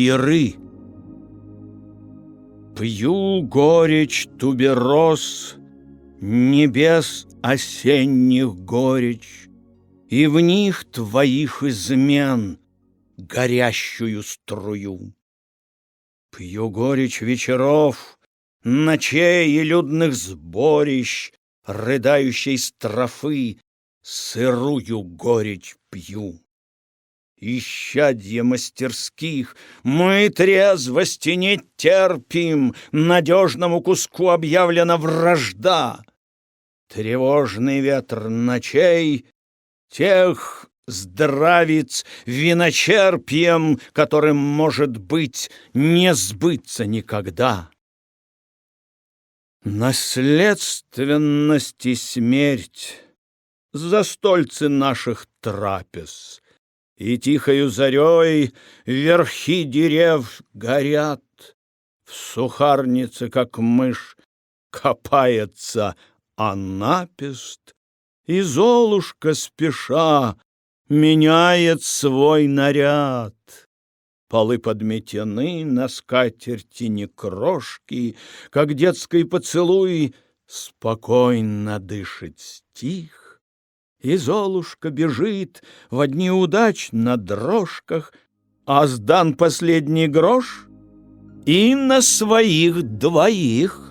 пиры. Пью горечь тубероз, Небес осенних горечь, И в них твоих измен Горящую струю. Пью горечь вечеров, Ночей и людных сборищ, Рыдающей строфы, Сырую горечь пью. Ищадье мастерских, мы трезвости не терпим, Надежному куску объявлена вражда. Тревожный ветер ночей Тех здравиц виночерпием, Которым, может быть, не сбыться никогда. Наследственность и смерть Застольцы наших трапез — и тихою зарей верхи дерев горят. В сухарнице, как мышь, копается анапест, И Золушка, спеша, меняет свой наряд. Полы подметены, на скатерти не крошки, Как детский поцелуй спокойно дышит стих. И Золушка бежит в одни удач на дрожках, А сдан последний грош и на своих двоих.